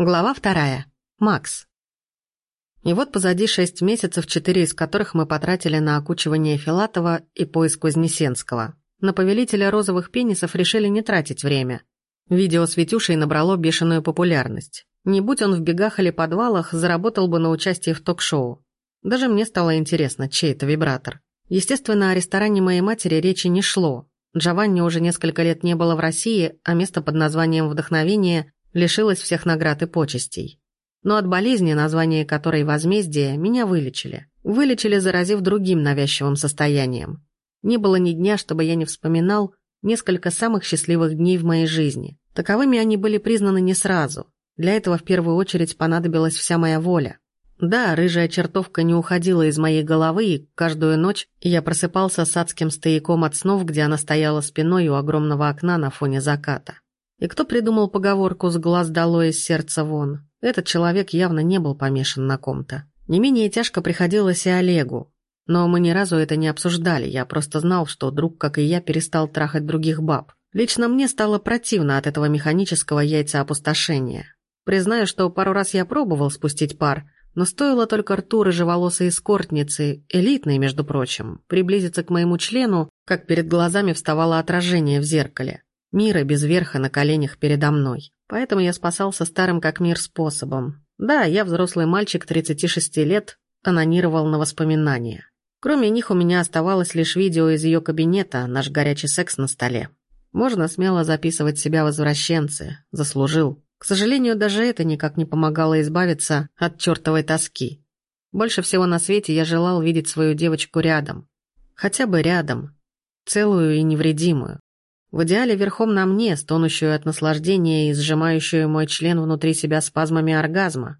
Глава вторая. Макс. И вот позади шесть месяцев, четыре из которых мы потратили на окучивание Филатова и поиск Вознесенского. На повелителя розовых пенисов решили не тратить время. Видео с Витюшей набрало бешеную популярность. Не будь он в бегах или подвалах, заработал бы на участии в ток-шоу. Даже мне стало интересно, чей это вибратор. Естественно, о ресторане моей матери речи не шло. Джованни уже несколько лет не было в России, а место под названием «Вдохновение» лишилась всех наград и почестей. Но от болезни, название которой «возмездие», меня вылечили. Вылечили, заразив другим навязчивым состоянием. Не было ни дня, чтобы я не вспоминал несколько самых счастливых дней в моей жизни. Таковыми они были признаны не сразу. Для этого в первую очередь понадобилась вся моя воля. Да, рыжая чертовка не уходила из моей головы, и каждую ночь я просыпался с адским стояком от снов, где она стояла спиной у огромного окна на фоне заката. И кто придумал поговорку «с глаз долой из сердца вон»? Этот человек явно не был помешан на ком-то. Не менее тяжко приходилось и Олегу. Но мы ни разу это не обсуждали, я просто знал, что друг, как и я, перестал трахать других баб. Лично мне стало противно от этого механического яйца опустошения. Признаю, что пару раз я пробовал спустить пар, но стоило только рту рыжеволосой эскортницы, элитной, между прочим, приблизиться к моему члену, как перед глазами вставало отражение в зеркале. Мира без верха на коленях передо мной. Поэтому я спасался старым как мир способом. Да, я взрослый мальчик 36 лет, анонировал на воспоминания. Кроме них у меня оставалось лишь видео из ее кабинета, наш горячий секс на столе. Можно смело записывать себя возвращенцы. Заслужил. К сожалению, даже это никак не помогало избавиться от чертовой тоски. Больше всего на свете я желал видеть свою девочку рядом. Хотя бы рядом. Целую и невредимую. В идеале верхом на мне, стонущую от наслаждения и сжимающую мой член внутри себя спазмами оргазма.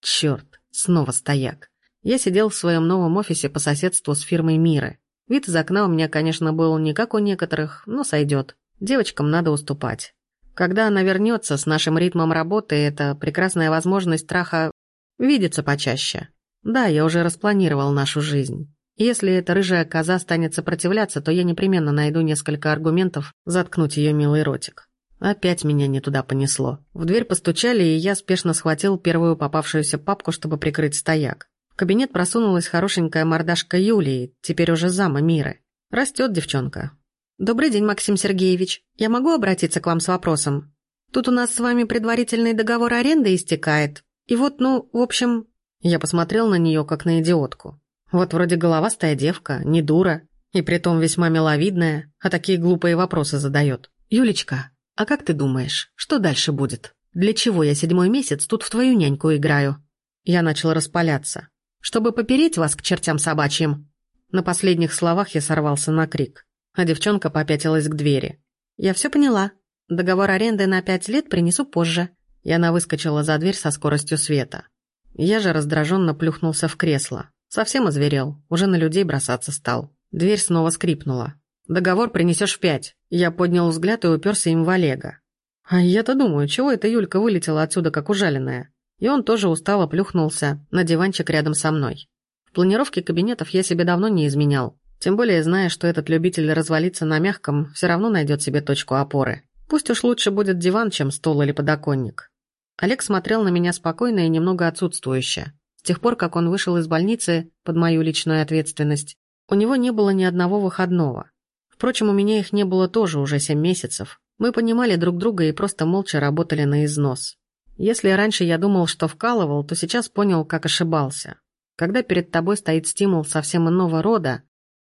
Черт, снова стояк. Я сидел в своем новом офисе по соседству с фирмой Миры. Вид из окна у меня, конечно, был не как у некоторых, но сойдет. Девочкам надо уступать. Когда она вернется с нашим ритмом работы, это прекрасная возможность траха видеться почаще. Да, я уже распланировал нашу жизнь. Если эта рыжая коза станет сопротивляться, то я непременно найду несколько аргументов заткнуть ее милый ротик. Опять меня не туда понесло. В дверь постучали, и я спешно схватил первую попавшуюся папку, чтобы прикрыть стояк. В кабинет просунулась хорошенькая мордашка Юлии, теперь уже зама Миры. Растет девчонка. «Добрый день, Максим Сергеевич. Я могу обратиться к вам с вопросом? Тут у нас с вами предварительный договор аренды истекает. И вот, ну, в общем...» Я посмотрел на нее, как на идиотку. Вот вроде головастая девка, не дура, и притом весьма миловидная, а такие глупые вопросы задает. «Юлечка, а как ты думаешь, что дальше будет? Для чего я седьмой месяц тут в твою няньку играю?» Я начал распаляться. «Чтобы попереть вас к чертям собачьим!» На последних словах я сорвался на крик, а девчонка попятилась к двери. «Я все поняла. Договор аренды на пять лет принесу позже». И она выскочила за дверь со скоростью света. Я же раздраженно плюхнулся в кресло. Совсем озверел, уже на людей бросаться стал. Дверь снова скрипнула. «Договор принесешь в пять». Я поднял взгляд и уперся им в Олега. А я-то думаю, чего эта Юлька вылетела отсюда, как ужаленная? И он тоже устало плюхнулся на диванчик рядом со мной. В планировке кабинетов я себе давно не изменял. Тем более, зная, что этот любитель развалиться на мягком, все равно найдет себе точку опоры. Пусть уж лучше будет диван, чем стол или подоконник. Олег смотрел на меня спокойно и немного отсутствующе. С тех пор, как он вышел из больницы под мою личную ответственность, у него не было ни одного выходного. Впрочем, у меня их не было тоже уже семь месяцев. Мы понимали друг друга и просто молча работали на износ. Если раньше я думал, что вкалывал, то сейчас понял, как ошибался. Когда перед тобой стоит стимул совсем иного рода,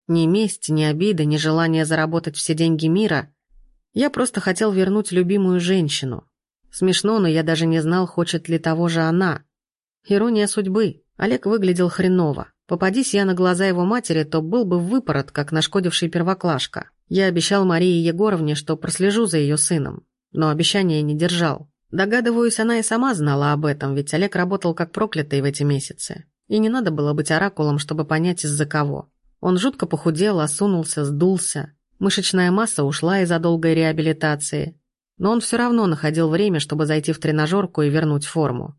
ни месть, ни обида, ни желание заработать все деньги мира, я просто хотел вернуть любимую женщину. Смешно, но я даже не знал, хочет ли того же она. Ирония судьбы. Олег выглядел хреново. Попадись я на глаза его матери, то был бы выпорот, как нашкодивший первоклашка. Я обещал Марии Егоровне, что прослежу за ее сыном, но обещания не держал. Догадываюсь, она и сама знала об этом, ведь Олег работал как проклятый в эти месяцы. И не надо было быть оракулом, чтобы понять, из-за кого. Он жутко похудел, осунулся, сдулся. Мышечная масса ушла из-за долгой реабилитации. Но он все равно находил время, чтобы зайти в тренажерку и вернуть форму.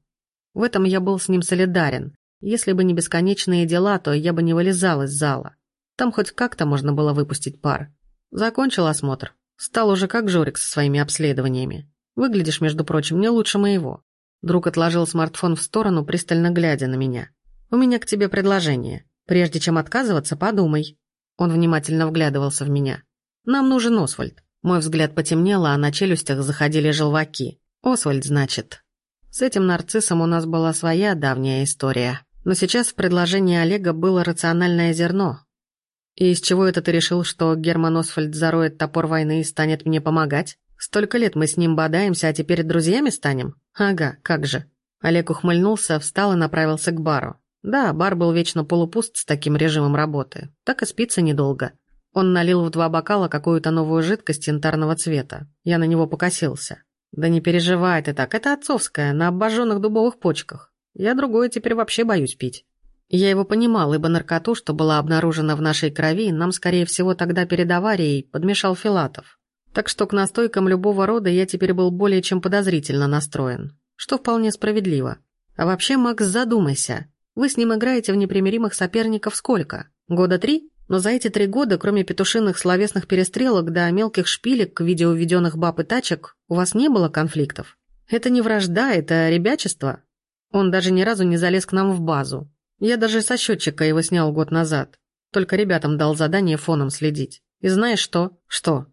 В этом я был с ним солидарен. Если бы не бесконечные дела, то я бы не вылезал из зала. Там хоть как-то можно было выпустить пар. Закончил осмотр. Стал уже как Жорик со своими обследованиями. Выглядишь, между прочим, не лучше моего. Друг отложил смартфон в сторону, пристально глядя на меня. «У меня к тебе предложение. Прежде чем отказываться, подумай». Он внимательно вглядывался в меня. «Нам нужен Освальд». Мой взгляд потемнел, а на челюстях заходили желваки. «Освальд, значит». С этим нарциссом у нас была своя давняя история. Но сейчас в предложении Олега было рациональное зерно. И из чего это ты решил, что Герман Освальд зароет топор войны и станет мне помогать? Столько лет мы с ним бодаемся, а теперь друзьями станем? Ага, как же. Олег ухмыльнулся, встал и направился к бару. Да, бар был вечно полупуст с таким режимом работы. Так и спится недолго. Он налил в два бокала какую-то новую жидкость янтарного цвета. Я на него покосился. Да не переживай ты так, это отцовская, на обожженных дубовых почках. Я другое теперь вообще боюсь пить. Я его понимал, ибо наркоту, что была обнаружена в нашей крови, нам, скорее всего, тогда перед аварией подмешал Филатов. Так что к настойкам любого рода я теперь был более чем подозрительно настроен. Что вполне справедливо. А вообще, Макс, задумайся. Вы с ним играете в непримиримых соперников сколько? Года три? Но за эти три года, кроме петушиных словесных перестрелок да мелких шпилек в виде уведенных баб и тачек, у вас не было конфликтов? Это не вражда, это ребячество. Он даже ни разу не залез к нам в базу. Я даже со счетчика его снял год назад. Только ребятам дал задание фоном следить. И знаешь что? Что?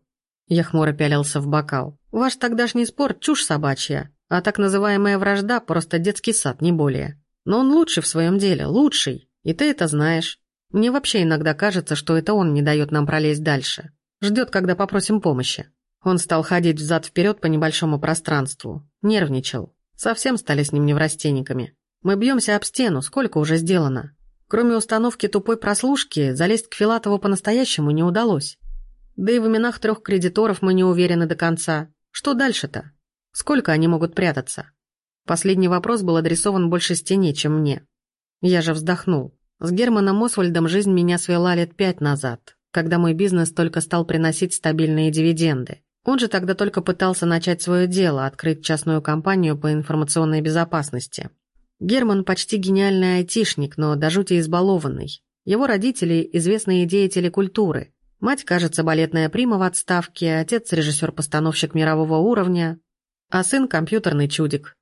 Я хмуро пялился в бокал. Ваш тогдашний спор – чушь собачья, а так называемая вражда – просто детский сад, не более. Но он лучший в своем деле, лучший. И ты это знаешь. Мне вообще иногда кажется, что это он не дает нам пролезть дальше. Ждет, когда попросим помощи. Он стал ходить взад-вперед по небольшому пространству. Нервничал. Совсем стали с ним неврастенниками. Мы бьемся об стену, сколько уже сделано. Кроме установки тупой прослушки, залезть к Филатову по-настоящему не удалось. Да и в именах трех кредиторов мы не уверены до конца. Что дальше-то? Сколько они могут прятаться? Последний вопрос был адресован больше стене, чем мне. Я же вздохнул. С Германом Освальдом жизнь меня свела лет пять назад, когда мой бизнес только стал приносить стабильные дивиденды. Он же тогда только пытался начать свое дело, открыть частную компанию по информационной безопасности. Герман почти гениальный айтишник, но до жути избалованный. Его родители – известные деятели культуры. Мать, кажется, балетная прима в отставке, отец – режиссер-постановщик мирового уровня, а сын – компьютерный чудик.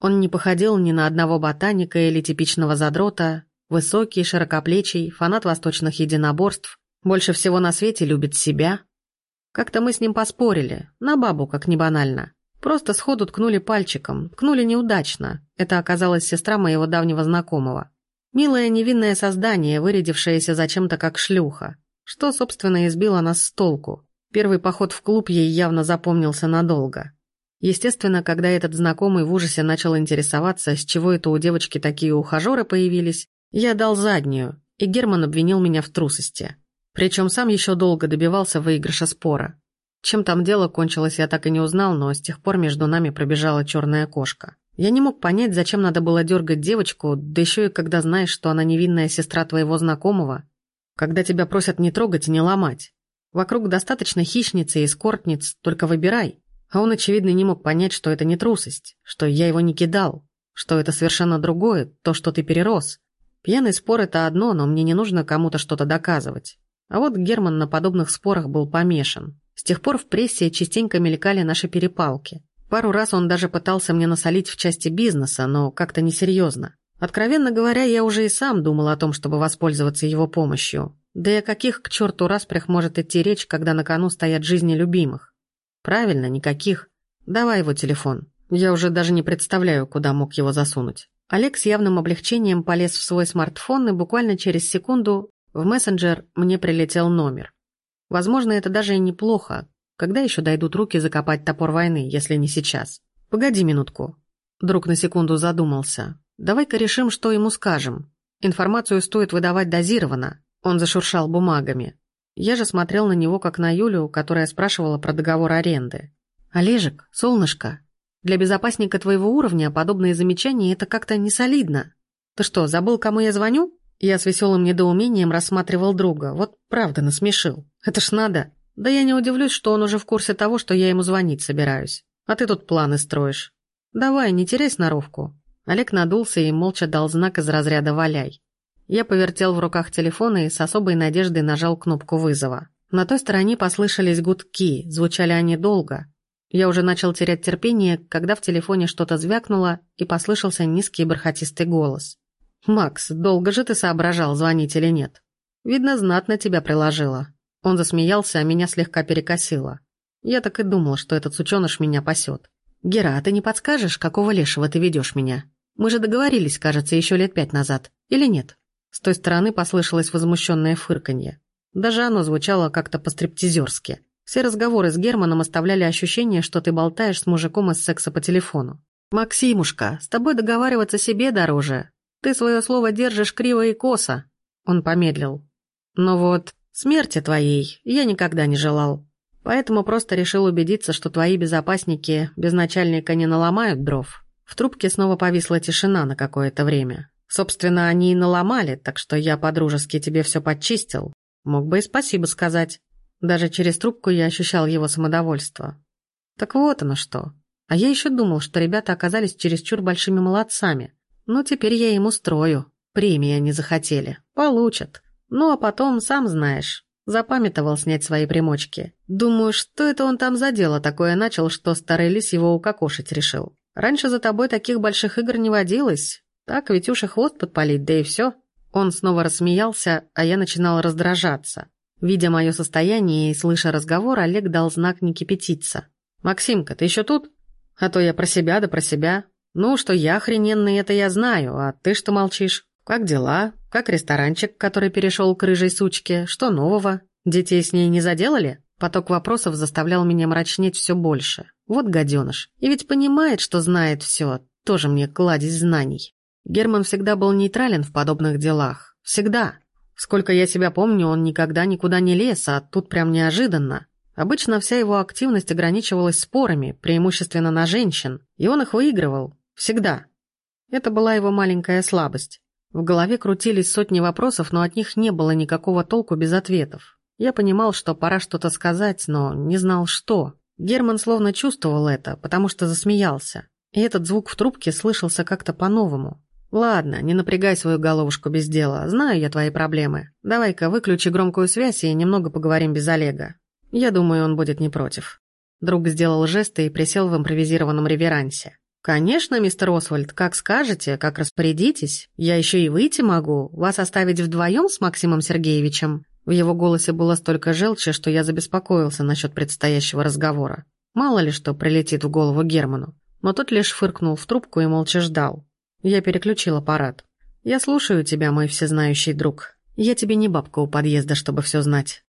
Он не походил ни на одного ботаника или типичного задрота, высокий, широкоплечий, фанат восточных единоборств, больше всего на свете любит себя – как-то мы с ним поспорили, на бабу, как не банально. Просто сходу ткнули пальчиком, ткнули неудачно. Это оказалась сестра моего давнего знакомого. Милое невинное создание, вырядившееся зачем-то как шлюха. Что, собственно, избило нас с толку. Первый поход в клуб ей явно запомнился надолго. Естественно, когда этот знакомый в ужасе начал интересоваться, с чего это у девочки такие ухажеры появились, я дал заднюю, и Герман обвинил меня в трусости. Причем сам еще долго добивался выигрыша спора. Чем там дело кончилось, я так и не узнал, но с тех пор между нами пробежала черная кошка. Я не мог понять, зачем надо было дергать девочку, да еще и когда знаешь, что она невинная сестра твоего знакомого. Когда тебя просят не трогать и не ломать. Вокруг достаточно хищниц и эскортниц, только выбирай. А он, очевидно, не мог понять, что это не трусость, что я его не кидал, что это совершенно другое, то, что ты перерос. Пьяный спор – это одно, но мне не нужно кому-то что-то доказывать. А вот Герман на подобных спорах был помешан. С тех пор в прессе частенько мелькали наши перепалки. Пару раз он даже пытался мне насолить в части бизнеса, но как-то несерьезно. Откровенно говоря, я уже и сам думал о том, чтобы воспользоваться его помощью. Да и о каких к черту распрях может идти речь, когда на кону стоят жизни любимых? Правильно, никаких. Давай его телефон. Я уже даже не представляю, куда мог его засунуть. Олег с явным облегчением полез в свой смартфон и буквально через секунду в мессенджер мне прилетел номер. Возможно, это даже и неплохо. Когда еще дойдут руки закопать топор войны, если не сейчас? Погоди минутку. Друг на секунду задумался. Давай-ка решим, что ему скажем. Информацию стоит выдавать дозированно. Он зашуршал бумагами. Я же смотрел на него, как на Юлю, которая спрашивала про договор аренды. «Олежек, солнышко, для безопасника твоего уровня подобные замечания – это как-то не солидно. Ты что, забыл, кому я звоню?» Я с веселым недоумением рассматривал друга. Вот правда насмешил. Это ж надо. Да я не удивлюсь, что он уже в курсе того, что я ему звонить собираюсь. А ты тут планы строишь. Давай, не теряй сноровку. Олег надулся и молча дал знак из разряда «валяй». Я повертел в руках телефон и с особой надеждой нажал кнопку вызова. На той стороне послышались гудки, звучали они долго. Я уже начал терять терпение, когда в телефоне что-то звякнуло и послышался низкий бархатистый голос. «Макс, долго же ты соображал, звонить или нет? Видно, знатно тебя приложила». Он засмеялся, а меня слегка перекосило. Я так и думал, что этот сученыш меня пасет. «Гера, а ты не подскажешь, какого лешего ты ведешь меня? Мы же договорились, кажется, еще лет пять назад. Или нет?» С той стороны послышалось возмущенное фырканье. Даже оно звучало как-то по-стриптизерски. Все разговоры с Германом оставляли ощущение, что ты болтаешь с мужиком из секса по телефону. «Максимушка, с тобой договариваться себе дороже. Ты свое слово держишь криво и косо». Он помедлил. «Но вот смерти твоей я никогда не желал. Поэтому просто решил убедиться, что твои безопасники без начальника не наломают дров». В трубке снова повисла тишина на какое-то время. Собственно, они и наломали, так что я по-дружески тебе все подчистил. Мог бы и спасибо сказать. Даже через трубку я ощущал его самодовольство. Так вот оно что. А я еще думал, что ребята оказались чересчур большими молодцами. Но теперь я им устрою. Премии они захотели. Получат. Ну а потом, сам знаешь, запамятовал снять свои примочки. Думаю, что это он там за дело такое начал, что старый лис его укокошить решил. Раньше за тобой таких больших игр не водилось. Так, Витюша хвост подпалить, да и все. Он снова рассмеялся, а я начинал раздражаться. Видя мое состояние и слыша разговор, Олег дал знак не кипятиться. «Максимка, ты еще тут? А то я про себя да про себя. Ну, что я охрененный, это я знаю, а ты что молчишь? Как дела? Как ресторанчик, который перешел к рыжей сучке? Что нового? Детей с ней не заделали?» Поток вопросов заставлял меня мрачнеть все больше. Вот гаденыш. И ведь понимает, что знает все. Тоже мне кладезь знаний. Герман всегда был нейтрален в подобных делах. Всегда. Сколько я себя помню, он никогда никуда не лез, а тут прям неожиданно. Обычно вся его активность ограничивалась спорами, преимущественно на женщин, и он их выигрывал. Всегда. Это была его маленькая слабость. В голове крутились сотни вопросов, но от них не было никакого толку без ответов. Я понимал, что пора что-то сказать, но не знал что. Герман словно чувствовал это, потому что засмеялся. И этот звук в трубке слышался как-то по-новому. «Ладно, не напрягай свою головушку без дела. Знаю я твои проблемы. Давай-ка выключи громкую связь и немного поговорим без Олега. Я думаю, он будет не против». Друг сделал жесты и присел в импровизированном реверансе. «Конечно, мистер Освальд, как скажете, как распорядитесь. Я еще и выйти могу. Вас оставить вдвоем с Максимом Сергеевичем?» В его голосе было столько желчи, что я забеспокоился насчет предстоящего разговора. Мало ли что прилетит в голову Герману. Но тот лишь фыркнул в трубку и молча ждал. Я переключил аппарат. «Я слушаю тебя, мой всезнающий друг. Я тебе не бабка у подъезда, чтобы все знать».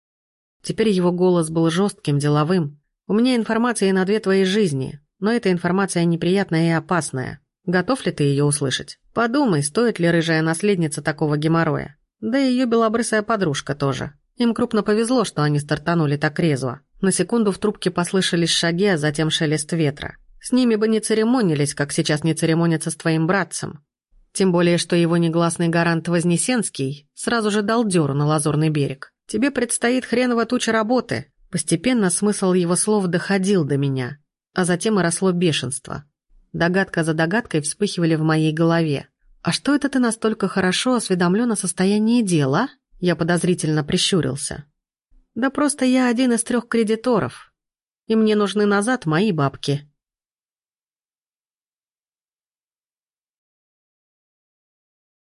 Теперь его голос был жестким, деловым. «У меня информация на две твои жизни, но эта информация неприятная и опасная. Готов ли ты ее услышать? Подумай, стоит ли рыжая наследница такого геморроя. Да и ее белобрысая подружка тоже. Им крупно повезло, что они стартанули так резво. На секунду в трубке послышались шаги, а затем шелест ветра. С ними бы не церемонились, как сейчас не церемонятся с твоим братцем. Тем более, что его негласный гарант Вознесенский сразу же дал дёру на Лазурный берег. Тебе предстоит хреново туча работы. Постепенно смысл его слов доходил до меня, а затем и росло бешенство. Догадка за догадкой вспыхивали в моей голове. «А что это ты настолько хорошо осведомлен о состоянии дела?» Я подозрительно прищурился. «Да просто я один из трех кредиторов, и мне нужны назад мои бабки»,